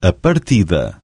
a partida.